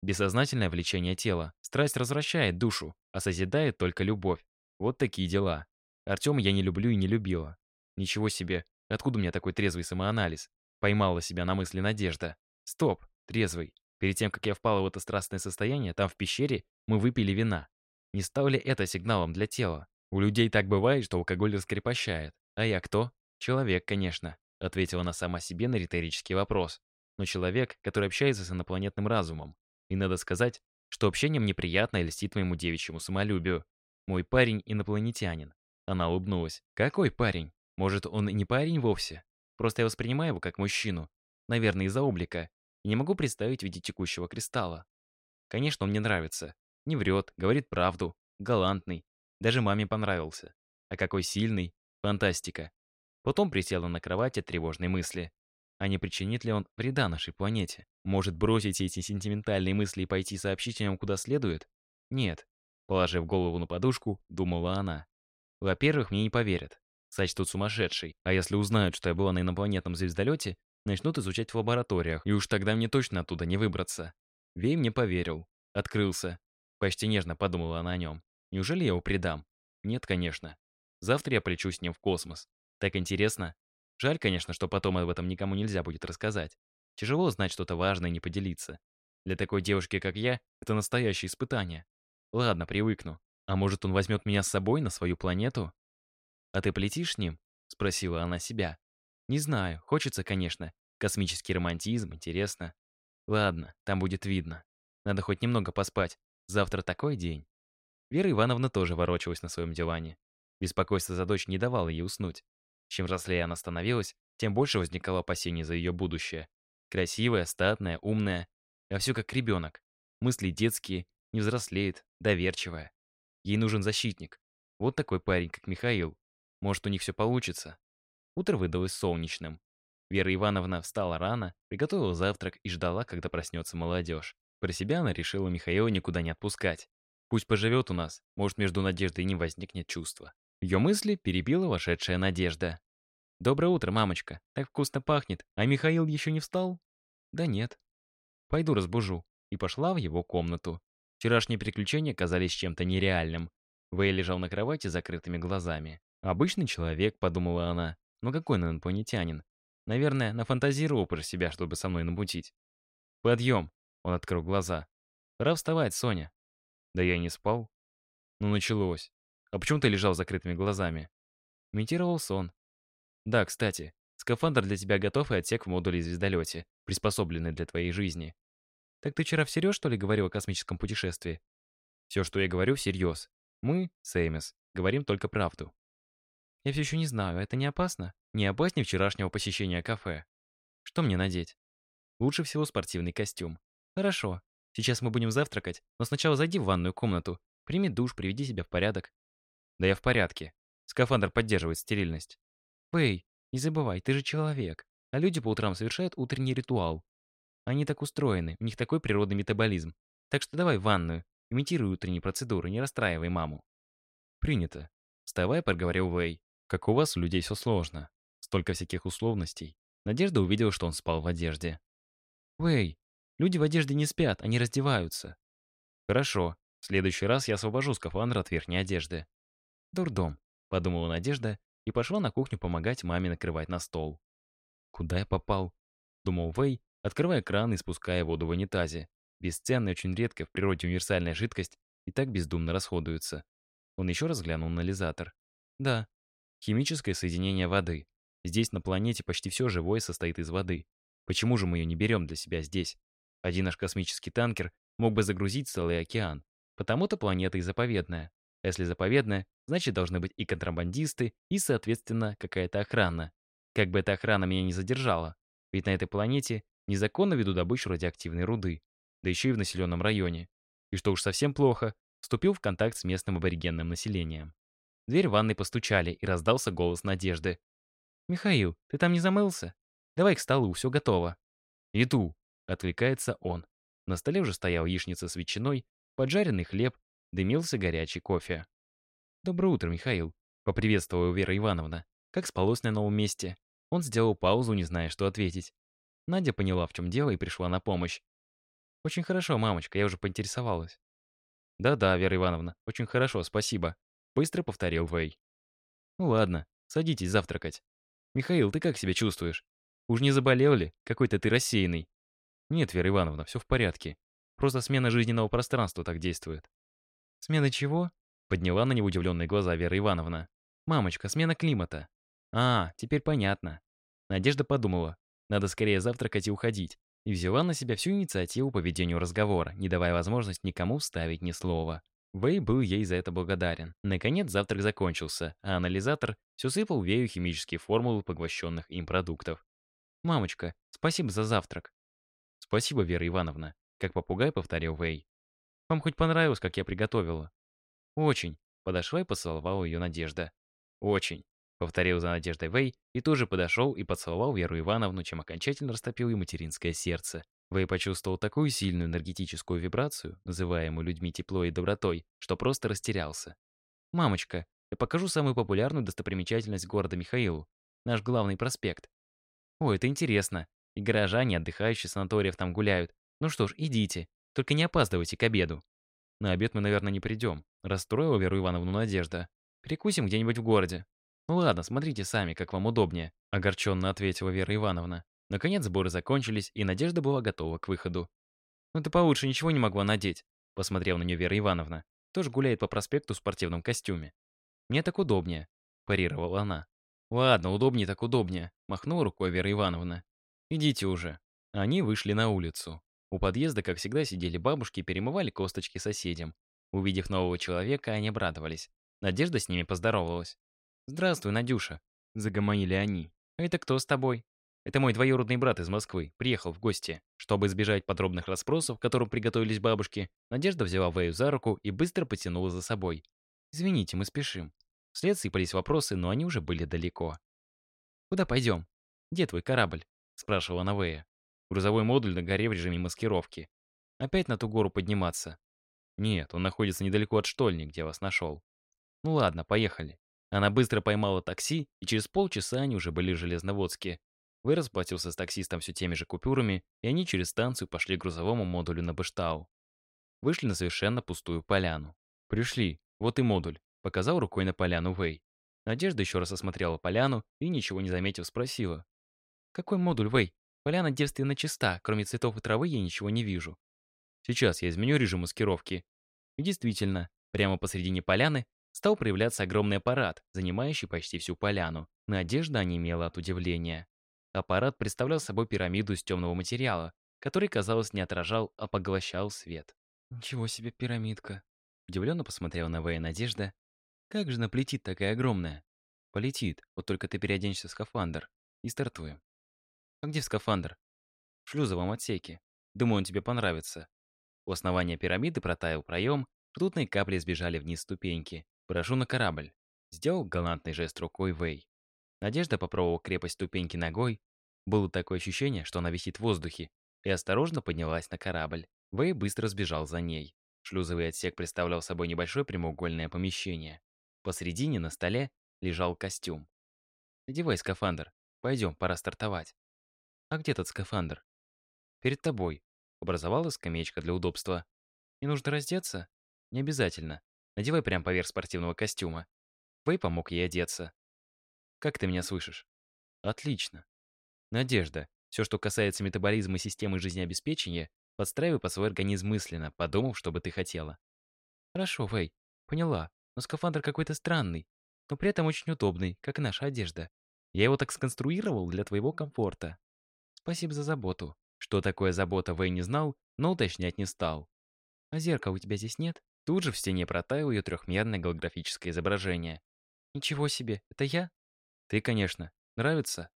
Бессознательное влечение тела. Страсть развращает душу, а созидает только любовь. Вот такие дела. Артема я не люблю и не любила. Ничего себе, откуда у меня такой трезвый самоанализ? Поймала себя на мысли Надежда. Стоп, трезвый. Перед тем, как я впала в это страстное состояние, там в пещере мы выпили вина. Не стало ли это сигналом для тела? У людей так бывает, что алкоголь раскрепощает. А я кто? Человек, конечно, ответила она сама себе на риторический вопрос но человек, который общается с инопланетным разумом. И надо сказать, что общением неприятно и льстит моему девичьему самолюбию. Мой парень инопланетянин. Она улыбнулась. Какой парень? Может, он и не парень вовсе? Просто я воспринимаю его как мужчину. Наверное, из-за облика. И не могу представить в виде текущего кристалла. Конечно, он мне нравится. Не врет, говорит правду, галантный. Даже маме понравился. А какой сильный. Фантастика. Потом присела на кровати от тревожной мысли. А не причинит ли он вреда нашей планете? Может бросить эти сентиментальные мысли и пойти сообщить о нем куда следует? Нет. Положив голову на подушку, думала она. Во-первых, мне не поверят. Сочтут сумасшедший. А если узнают, что я была на инопланетном звездолете, начнут изучать в лабораториях, и уж тогда мне точно оттуда не выбраться. Вей мне поверил. Открылся. Почти нежно подумала она о нем. Неужели я его предам? Нет, конечно. Завтра я полечу с ним в космос. Так интересно. Жаль, конечно, что потом об этом никому нельзя будет рассказать. Тяжело узнать что-то важное и не поделиться. Для такой девушки, как я, это настоящее испытание. Ладно, привыкну. А может, он возьмет меня с собой на свою планету? А ты полетишь с ним? Спросила она себя. Не знаю, хочется, конечно. Космический романтизм, интересно. Ладно, там будет видно. Надо хоть немного поспать. Завтра такой день. Вера Ивановна тоже ворочалась на своем диване. Беспокойство за дочь не давало ей уснуть. Чем взрослее она становилась, тем больше возникало опасений за ее будущее. Красивая, статная, умная, а все как ребенок. Мысли детские, не взрослеет, доверчивая. Ей нужен защитник. Вот такой парень, как Михаил. Может, у них все получится. Утро выдалось солнечным. Вера Ивановна встала рано, приготовила завтрак и ждала, когда проснется молодежь. Про себя она решила Михаила никуда не отпускать. Пусть поживет у нас, может, между Надеждой и ним возникнет чувство. Ее мысли перебила вошедшая Надежда. «Доброе утро, мамочка. Так вкусно пахнет. А Михаил еще не встал?» «Да нет». «Пойду разбужу». И пошла в его комнату. Вчерашние приключения казались чем-то нереальным. Вэй лежал на кровати с закрытыми глазами. «Обычный человек», — подумала она. «Но какой он инопланетянин? Наверное, нафантазировал про себя, чтобы со мной намутить». «Подъем!» — он открыл глаза. «Пора вставать, Соня». «Да я не спал». «Ну, началось. А почему ты лежал с закрытыми глазами?» Имитировал сон. Да, кстати, скафандр для тебя готов и отсек в модуле звездолете, приспособленный для твоей жизни. Так ты вчера всерьез, что ли, говорил о космическом путешествии? Все, что я говорю, всерьез. Мы, Сеймес, говорим только правду. Я все еще не знаю, это не опасно? Не опаснее вчерашнего посещения кафе. Что мне надеть? Лучше всего спортивный костюм. Хорошо. Сейчас мы будем завтракать, но сначала зайди в ванную комнату, прими душ, приведи себя в порядок. Да я в порядке. Скафандр поддерживает стерильность. Пэй, не забывай, ты же человек. А люди по утрам совершают утренний ритуал. Они так устроены, у них такой природный метаболизм. Так что давай в ванную, имитируй утренние процедуры, не расстраивай маму. Принято. Вставай, проговорил Вэй. Как у вас, у людей все сложно. Столько всяких условностей. Надежда увидела, что он спал в одежде. Вэй, люди в одежде не спят, они раздеваются. Хорошо. В следующий раз я освобожу скафандр от верхней одежды. Дурдом, подумала Надежда и пошла на кухню помогать маме накрывать на стол. «Куда я попал?» — думал Вэй, открывая кран и спуская воду в унитазе. Бесценная, очень редкая в природе универсальная жидкость и так бездумно расходуется. Он еще раз глянул на анализатор. Да, химическое соединение воды. Здесь на планете почти все живое состоит из воды. Почему же мы ее не берем для себя здесь? Один наш космический танкер мог бы загрузить целый океан. Потому-то планета и заповедная. А если заповедная, значит должны быть и контрабандисты, и, соответственно, какая-то охрана. Как бы эта охрана меня не задержала. Ведь на этой планете незаконно веду добычу радиоактивной руды. Да еще и в населенном районе. И что уж совсем плохо, вступил в контакт с местным аборигенным населением. В дверь ванной постучали, и раздался голос Надежды. «Михаил, ты там не замылся? Давай к столу, все готово». «Иду», — отвлекается он. На столе уже стоял яичница с ветчиной, поджаренный хлеб, дымился горячий кофе. «Доброе утро, Михаил», — поприветствовала Вера Ивановна. Как спалось на новом месте? Он сделал паузу, не зная, что ответить. Надя поняла, в чем дело, и пришла на помощь. «Очень хорошо, мамочка, я уже поинтересовалась». «Да-да, Вера Ивановна, очень хорошо, спасибо», — быстро повторил Вэй. «Ну ладно, садитесь завтракать. Михаил, ты как себя чувствуешь? Уж не заболел ли? Какой-то ты рассеянный». «Нет, Вера Ивановна, все в порядке. Просто смена жизненного пространства так действует». «Смена чего?» Подняла на него удивленные глаза Вера Ивановна. «Мамочка, смена климата». «А, теперь понятно». Надежда подумала, надо скорее завтракать и уходить, и взяла на себя всю инициативу по ведению разговора, не давая возможность никому вставить ни слова. Вэй был ей за это благодарен. Наконец завтрак закончился, а анализатор все сыпал Вею химические формулы поглощенных им продуктов. «Мамочка, спасибо за завтрак». «Спасибо, Вера Ивановна», — как попугай повторил Вэй. «Вам хоть понравилось, как я приготовила?» «Очень», — подошла и поцеловала ее Надежда. «Очень», — повторил за Надеждой Вэй и тоже подошел и поцеловал Веру Ивановну, чем окончательно растопил ей материнское сердце. Вэй почувствовал такую сильную энергетическую вибрацию, называемую людьми теплой и добротой, что просто растерялся. «Мамочка, я покажу самую популярную достопримечательность города Михаилу. Наш главный проспект». «О, это интересно. И горожане, отдыхающие санаториев там гуляют. Ну что ж, идите. Только не опаздывайте к обеду». На обед мы, наверное, не придем. Расстроила Веру Ивановну Надежда. Перекусим где-нибудь в городе. Ну ладно, смотрите сами, как вам удобнее, огорченно ответила Вера Ивановна. Наконец сборы закончились, и Надежда была готова к выходу. «Ну ты получше ничего не могла надеть», — посмотрела на нее Вера Ивановна. «Тоже гуляет по проспекту в спортивном костюме». «Мне так удобнее», — парировала она. «Ладно, удобнее так удобнее», — махнула рукой Вера Ивановна. «Идите уже». Они вышли на улицу. У подъезда, как всегда, сидели бабушки и перемывали косточки соседям. Увидев нового человека, они обрадовались. Надежда с ними поздоровалась. «Здравствуй, Надюша», — загомонили они. «А это кто с тобой?» «Это мой двоюродный брат из Москвы. Приехал в гости». Чтобы избежать подробных расспросов, к которым приготовились бабушки, Надежда взяла Вэю за руку и быстро потянула за собой. «Извините, мы спешим». Вслед сыпались вопросы, но они уже были далеко. «Куда пойдем? Где твой корабль?» — спрашивала она Вэя. Грузовой модуль на горе в режиме маскировки. Опять на ту гору подниматься? Нет, он находится недалеко от штольни, где вас нашел. Ну ладно, поехали. Она быстро поймала такси, и через полчаса они уже были в Железноводске. Вы расплатился с таксистом все теми же купюрами, и они через станцию пошли к грузовому модулю на Быштау. Вышли на совершенно пустую поляну. Пришли, вот и модуль, показал рукой на поляну Вэй. Надежда еще раз осмотрела поляну и, ничего не заметив, спросила. «Какой модуль, Вэй?» Поляна девственно чиста, кроме цветов и травы я ничего не вижу. Сейчас я изменю режим маскировки. И действительно, прямо посредине поляны стал проявляться огромный аппарат, занимающий почти всю поляну. Надежда онемела от удивления. Аппарат представлял собой пирамиду из темного материала, который, казалось, не отражал, а поглощал свет. «Ничего себе пирамидка!» Удивленно посмотрела на Вэя Надежда. «Как же она полетит такая огромная?» «Полетит, вот только ты переоденешься в скафандр. И стартуем». «А где скафандр?» «В шлюзовом отсеке. Думаю, он тебе понравится». У основания пирамиды протаял проем, ртутные капли сбежали вниз ступеньки. «Прошу на корабль». Сделал галантный жест рукой Вэй. Надежда попробовала крепость ступеньки ногой. Было такое ощущение, что она висит в воздухе, и осторожно поднялась на корабль. Вэй быстро сбежал за ней. Шлюзовый отсек представлял собой небольшое прямоугольное помещение. Посредине на столе лежал костюм. «Надевай скафандр. Пойдем, пора стартовать». «А где тот скафандр?» «Перед тобой». Образовалась скамеечка для удобства. «Не нужно раздеться?» «Не обязательно. Надевай прямо поверх спортивного костюма». Вэй помог ей одеться. «Как ты меня слышишь?» «Отлично». «Надежда, все, что касается метаболизма и системы жизнеобеспечения, подстраивай под свой организм мысленно, подумав, что бы ты хотела». «Хорошо, Вэй, поняла, но скафандр какой-то странный, но при этом очень удобный, как и наша одежда. Я его так сконструировал для твоего комфорта». Спасибо за заботу. Что такое забота, Вэй не знал, но уточнять не стал. А зеркала у тебя здесь нет? Тут же в стене протаяло ее трехмерное голографическое изображение. Ничего себе, это я? Ты, конечно. Нравится?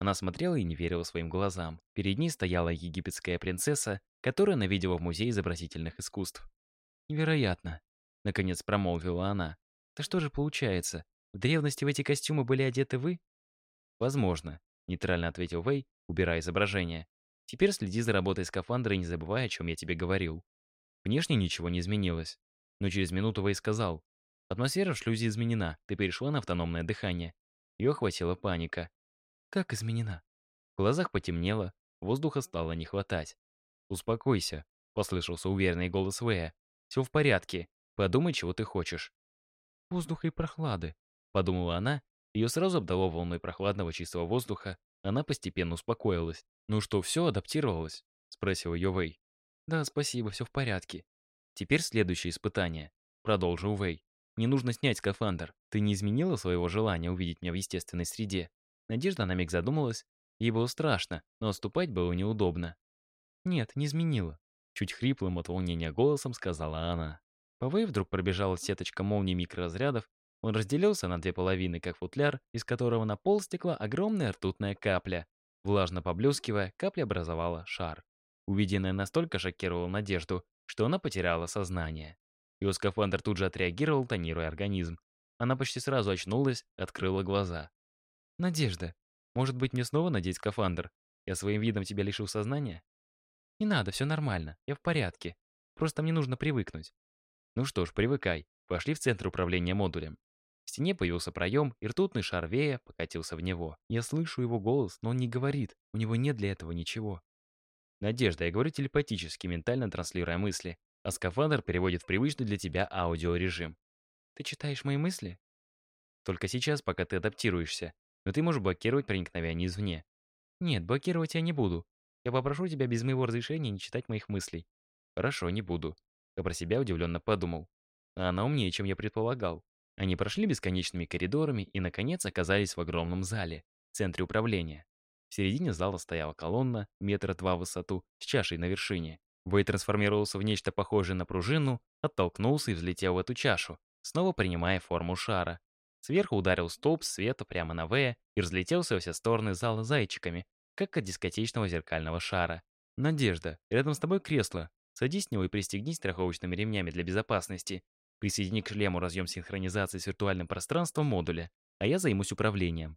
Она смотрела и не верила своим глазам. Перед ней стояла египетская принцесса, которую она видела в Музее изобразительных искусств. «Невероятно!» — наконец промолвила она. «Да что же получается? В древности в эти костюмы были одеты вы?» «Возможно», — нейтрально ответил Вэй, убирая изображение. Теперь следи за работой скафандра и не забывай, о чем я тебе говорил. Внешне ничего не изменилось. Но через минуту Вэй сказал. Атмосфера в шлюзе изменена, ты перешла на автономное дыхание. Ее охватила паника. Как изменена? В глазах потемнело, воздуха стало не хватать. «Успокойся», — послышался уверенный голос Вэя. «Все в порядке. Подумай, чего ты хочешь». «Воздуха и прохлады», — подумала она. Ее сразу обдало волной прохладного чистого воздуха, она постепенно успокоилась. «Ну что, все адаптировалось?» — спросил ее Вэй. «Да, спасибо, все в порядке». «Теперь следующее испытание», — продолжил Вэй. «Не нужно снять скафандр. Ты не изменила своего желания увидеть меня в естественной среде?» Надежда на миг задумалась. Ей было страшно, но отступать было неудобно. «Нет, не изменила», — чуть хриплым от волнения голосом сказала она. По Вэй вдруг пробежала сеточка молний микроразрядов, он разделился на две половины, как футляр, из которого на пол стекла огромная ртутная капля. Влажно поблескивая, капля образовала шар. Увиденное настолько шокировало Надежду, что она потеряла сознание. Ее скафандр тут же отреагировал, тонируя организм. Она почти сразу очнулась, открыла глаза. «Надежда, может быть, мне снова надеть скафандр? Я своим видом тебя лишил сознания?» «Не надо, все нормально, я в порядке. Просто мне нужно привыкнуть». «Ну что ж, привыкай. Пошли в центр управления модулем. В стене появился проем, и ртутный шар вея покатился в него. Я слышу его голос, но он не говорит. У него нет для этого ничего. Надежда, я говорю телепатически, ментально транслируя мысли. а скафандр переводит в привычный для тебя аудиорежим. Ты читаешь мои мысли? Только сейчас, пока ты адаптируешься, но ты можешь блокировать проникновение извне. Нет, блокировать я не буду. Я попрошу тебя без моего разрешения не читать моих мыслей. Хорошо, не буду. Я про себя удивленно подумал. А она умнее, чем я предполагал. Они прошли бесконечными коридорами и, наконец, оказались в огромном зале, центре управления. В середине зала стояла колонна, метра два в высоту, с чашей на вершине. Вэй трансформировался в нечто похожее на пружину, оттолкнулся и взлетел в эту чашу, снова принимая форму шара. Сверху ударил столб света прямо на Вэя и разлетелся во все стороны зала зайчиками, как от дискотечного зеркального шара. «Надежда, рядом с тобой кресло. Садись с него и пристегнись страховочными ремнями для безопасности. Присоедини к шлему разъем синхронизации с виртуальным пространством модуля, а я займусь управлением».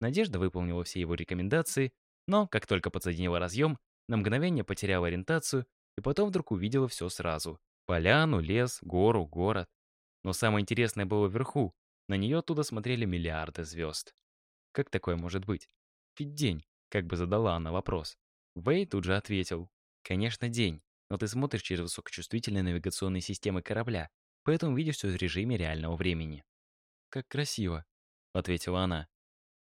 Надежда выполнила все его рекомендации, но, как только подсоединила разъем, на мгновение потеряла ориентацию и потом вдруг увидела все сразу. Поляну, лес, гору, город. Но самое интересное было вверху. На нее оттуда смотрели миллиарды звезд. Как такое может быть? Ведь день, как бы задала она вопрос. Вэй тут же ответил. Конечно, день, но ты смотришь через высокочувствительные навигационные системы корабля, поэтому видишь все в режиме реального времени. «Как красиво», — ответила она.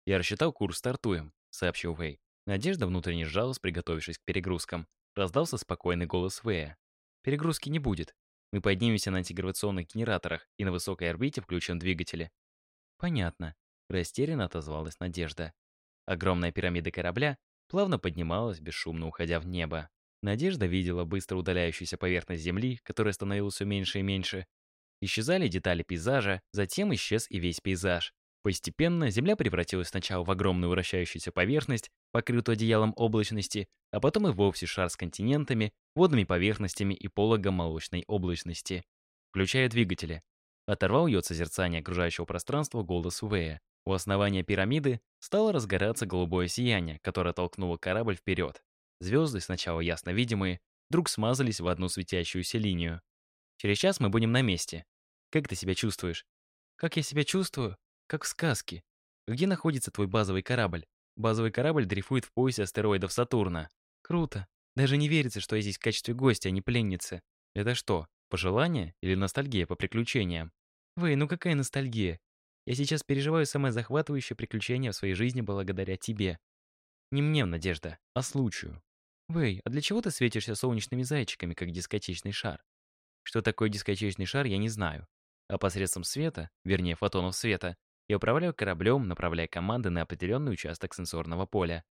«Я рассчитал курс, стартуем», — сообщил Вэй. Надежда внутренне сжалась, приготовившись к перегрузкам. Раздался спокойный голос Вэя. «Перегрузки не будет. Мы поднимемся на антигравитационных генераторах и на высокой орбите включим двигатели». «Понятно», — растерянно отозвалась Надежда. Огромная пирамида корабля плавно поднималась, бесшумно уходя в небо. Надежда видела быстро удаляющуюся поверхность Земли, которая становилась все меньше и меньше. Исчезали детали пейзажа, затем исчез и весь пейзаж. Постепенно Земля превратилась сначала в огромную вращающуюся поверхность, покрытую одеялом облачности, а потом и вовсе шар с континентами, водными поверхностями и пологом молочной облачности. Включая двигатели. Оторвал ее от созерцания окружающего пространства голос Вэя. У основания пирамиды стало разгораться голубое сияние, которое толкнуло корабль вперед. Звезды, сначала ясно видимые, вдруг смазались в одну светящуюся линию. Через час мы будем на месте. Как ты себя чувствуешь? Как я себя чувствую? Как в сказке. Где находится твой базовый корабль? Базовый корабль дрейфует в поясе астероидов Сатурна. Круто. Даже не верится, что я здесь в качестве гостя, а не пленницы. Это что, пожелание или ностальгия по приключениям? Вы, ну какая ностальгия? Я сейчас переживаю самое захватывающее приключение в своей жизни благодаря тебе. Не мне, Надежда, а случаю. Вэй, а для чего ты светишься солнечными зайчиками, как дискотечный шар? Что такое дискотечный шар, я не знаю. А посредством света, вернее фотонов света, я управляю кораблем, направляя команды на определенный участок сенсорного поля.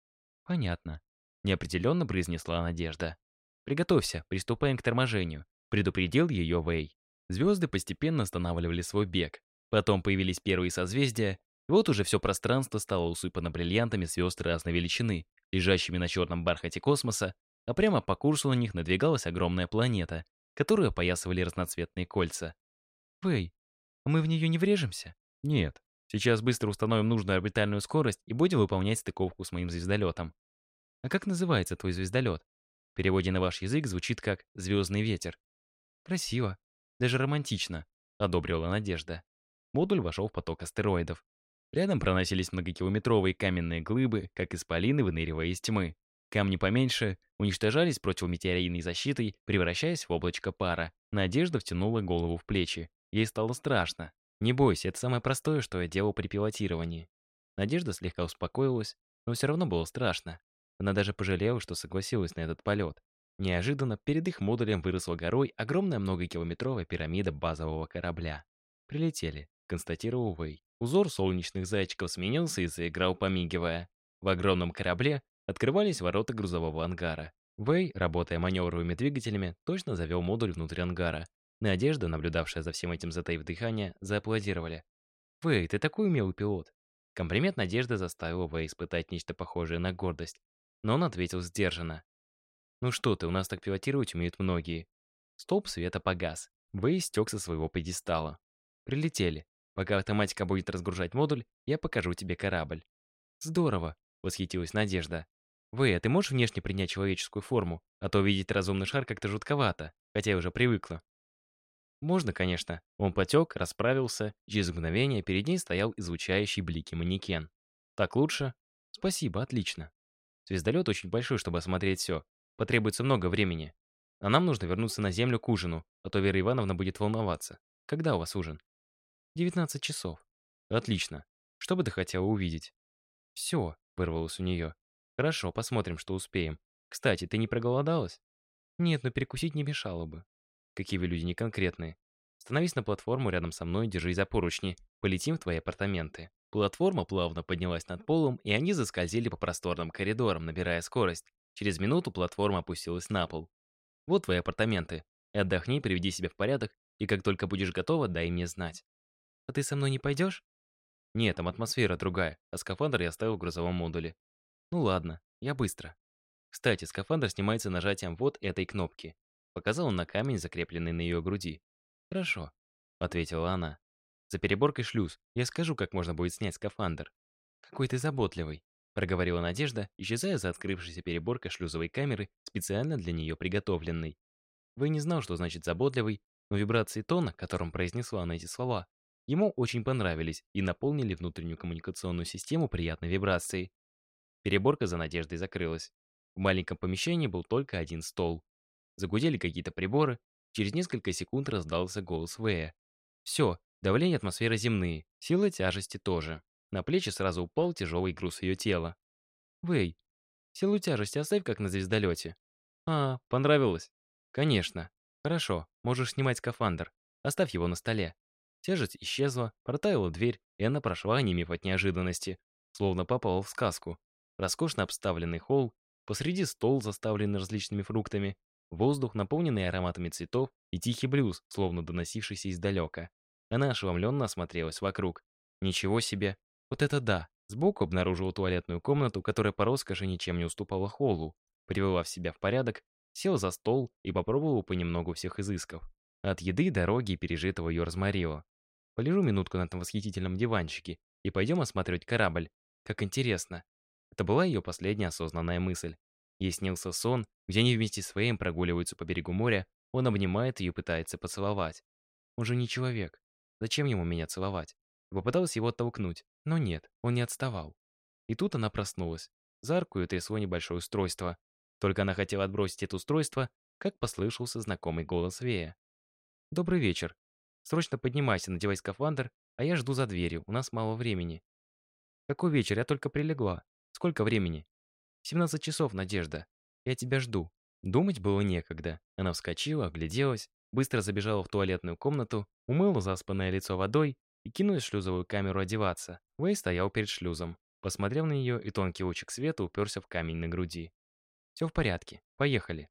Понятно. Неопределенно произнесла Надежда. Приготовься, приступаем к торможению. Предупредил ее Вэй. Звезды постепенно останавливали свой бег. Потом появились первые созвездия, и вот уже все пространство стало усыпано бриллиантами звезд разной величины, лежащими на черном бархате космоса, а прямо по курсу на них надвигалась огромная планета, которую опоясывали разноцветные кольца. «Вэй, мы в нее не врежемся?» «Нет, Сейчас быстро установим нужную орбитальную скорость и будем выполнять стыковку с моим звездолетом. А как называется твой звездолет? В переводе на ваш язык звучит как «звездный ветер». Красиво. Даже романтично, одобрила Надежда. Модуль вошел в поток астероидов. Рядом проносились многокилометровые каменные глыбы, как исполины, выныривая из тьмы. Камни поменьше уничтожались противометеорийной защитой, превращаясь в облачко пара. Надежда втянула голову в плечи. Ей стало страшно. Не бойся, это самое простое, что я делал при пилотировании. Надежда слегка успокоилась, но все равно было страшно. Она даже пожалела, что согласилась на этот полет. Неожиданно перед их модулем выросла горой огромная многокилометровая пирамида базового корабля. «Прилетели», — констатировал Вэй. Узор солнечных зайчиков сменился и заиграл, помигивая. В огромном корабле открывались ворота грузового ангара. Вэй, работая маневровыми двигателями, точно завел модуль внутрь ангара. Надежда, наблюдавшая за всем этим затаив дыхание, зааплодировали. «Вэй, ты такой умелый пилот!» Комплимент Надежды заставил Вэй испытать нечто похожее на гордость. Но он ответил сдержанно. «Ну что ты, у нас так пилотировать умеют многие». Столб света погас. Вэй стек со своего пьедестала. «Прилетели. Пока автоматика будет разгружать модуль, я покажу тебе корабль». «Здорово!» — восхитилась Надежда. «Вэй, а ты можешь внешне принять человеческую форму? А то видеть разумный шар как-то жутковато, хотя я уже привыкла». Можно, конечно. Он потек, расправился, через мгновение перед ней стоял излучающий блики манекен. Так лучше? Спасибо, отлично. Звездолет очень большой, чтобы осмотреть все. Потребуется много времени. А нам нужно вернуться на землю к ужину, а то Вера Ивановна будет волноваться. Когда у вас ужин? 19 часов. Отлично. Что бы ты хотела увидеть? Все, вырвалось у нее. Хорошо, посмотрим, что успеем. Кстати, ты не проголодалась? Нет, но перекусить не мешало бы. Какие вы люди неконкретные. Становись на платформу рядом со мной, держись за поручни. Полетим в твои апартаменты. Платформа плавно поднялась над полом, и они заскользили по просторным коридорам, набирая скорость. Через минуту платформа опустилась на пол. Вот твои апартаменты. Отдохни, приведи себя в порядок, и как только будешь готова, дай мне знать. А ты со мной не пойдешь? Нет, там атмосфера другая, а скафандр я оставил в грузовом модуле. Ну ладно, я быстро. Кстати, скафандр снимается нажатием вот этой кнопки. Показал он на камень, закрепленный на ее груди. «Хорошо», — ответила она. «За переборкой шлюз. Я скажу, как можно будет снять скафандр». «Какой ты заботливый», — проговорила Надежда, исчезая за открывшейся переборкой шлюзовой камеры, специально для нее приготовленной. Вы не знал, что значит «заботливый», но вибрации тона, которым произнесла она эти слова, ему очень понравились и наполнили внутреннюю коммуникационную систему приятной вибрацией. Переборка за Надеждой закрылась. В маленьком помещении был только один стол. Загудели какие-то приборы, через несколько секунд раздался голос Вэя. Все, давление атмосферы земные, сила тяжести тоже. На плечи сразу упал тяжелый груз ее тела. Вэй, силу тяжести оставь как на звездолете. А, понравилось? Конечно. Хорошо, можешь снимать скафандр. Оставь его на столе. Тяжесть исчезла, протаяла дверь, и она прошла, онемев от неожиданности, словно попала в сказку. Роскошно обставленный холл, посреди стол, заставленный различными фруктами, Воздух, наполненный ароматами цветов, и тихий блюз, словно доносившийся издалека. Она ошеломленно осмотрелась вокруг. Ничего себе. Вот это да. Сбоку обнаружила туалетную комнату, которая по роскоши ничем не уступала холлу. Привела в себя в порядок, села за стол и попробовала понемногу всех изысков. От еды, дороги и пережитого ее разморило. Полежу минутку на этом восхитительном диванчике и пойдем осматривать корабль. Как интересно. Это была ее последняя осознанная мысль. Ей снился сон, где они вместе с Феем прогуливаются по берегу моря, он обнимает ее и пытается поцеловать. Он же не человек. Зачем ему меня целовать? Попыталась его оттолкнуть, но нет, он не отставал. И тут она проснулась. За арку ее трясло небольшое устройство. Только она хотела отбросить это устройство, как послышался знакомый голос Вея. «Добрый вечер. Срочно поднимайся, надевай скафандр, а я жду за дверью, у нас мало времени». «Какой вечер? Я только прилегла. Сколько времени?» «17 часов, Надежда. Я тебя жду». Думать было некогда. Она вскочила, огляделась, быстро забежала в туалетную комнату, умыла заспанное лицо водой и кинулась в шлюзовую камеру одеваться. Вэй стоял перед шлюзом. Посмотрел на нее, и тонкий лучик света уперся в камень на груди. «Все в порядке. Поехали».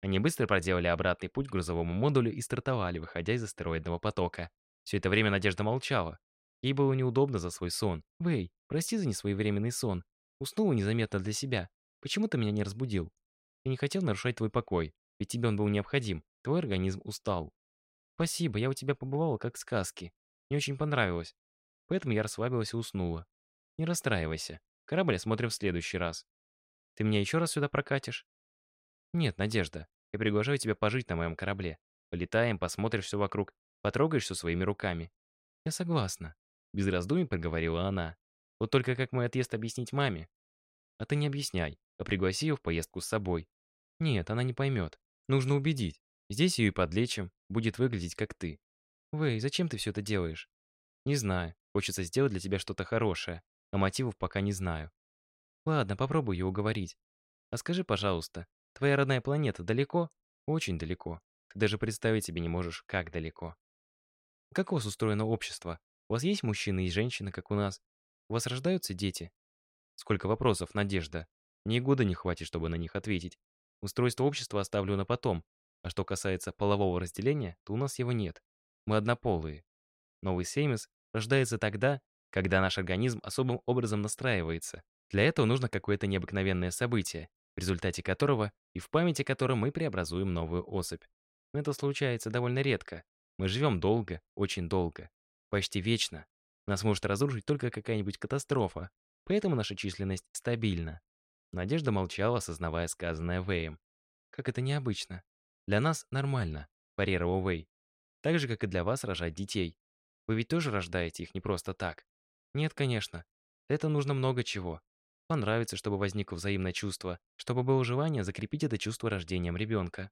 Они быстро проделали обратный путь к грузовому модулю и стартовали, выходя из астероидного потока. Все это время Надежда молчала. Ей было неудобно за свой сон. «Вэй, прости за несвоевременный сон. Уснула незаметно для себя. Почему ты меня не разбудил? Я не хотел нарушать твой покой, ведь тебе он был необходим. Твой организм устал. Спасибо, я у тебя побывала как в сказке. Мне очень понравилось. Поэтому я расслабилась и уснула. Не расстраивайся. Корабль осмотрим в следующий раз. Ты меня еще раз сюда прокатишь? Нет, Надежда. Я приглашаю тебя пожить на моем корабле. Полетаем, посмотришь все вокруг, потрогаешь все своими руками. Я согласна. Без раздумий проговорила она. Вот только как мой отъезд объяснить маме? А ты не объясняй а пригласи ее в поездку с собой. Нет, она не поймет. Нужно убедить. Здесь ее и подлечим, будет выглядеть как ты. Вэй, зачем ты все это делаешь? Не знаю. Хочется сделать для тебя что-то хорошее, а мотивов пока не знаю. Ладно, попробую ее уговорить. А скажи, пожалуйста, твоя родная планета далеко? Очень далеко. Ты даже представить себе не можешь, как далеко. Как у вас устроено общество? У вас есть мужчины и женщины, как у нас? У вас рождаются дети? Сколько вопросов, Надежда. Ни года не хватит, чтобы на них ответить. Устройство общества оставлю на потом. А что касается полового разделения, то у нас его нет. Мы однополые. Новый семис рождается тогда, когда наш организм особым образом настраивается. Для этого нужно какое-то необыкновенное событие, в результате которого и в памяти которого мы преобразуем новую особь. Но это случается довольно редко. Мы живем долго, очень долго, почти вечно. Нас может разрушить только какая-нибудь катастрофа, поэтому наша численность стабильна. Надежда молчала, осознавая сказанное Вэем. «Как это необычно. Для нас нормально», – парировал Вэй. «Так же, как и для вас рожать детей. Вы ведь тоже рождаете их не просто так?» «Нет, конечно. Это нужно много чего. Понравится, чтобы возникло взаимное чувство, чтобы было желание закрепить это чувство рождением ребенка.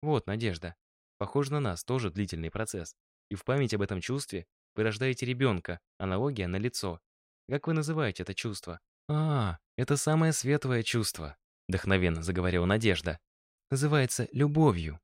Вот, Надежда. Похоже на нас, тоже длительный процесс. И в память об этом чувстве вы рождаете ребенка, аналогия на лицо. Как вы называете это чувство? А, это самое светлое чувство, вдохновенно заговорила Надежда. Называется любовью.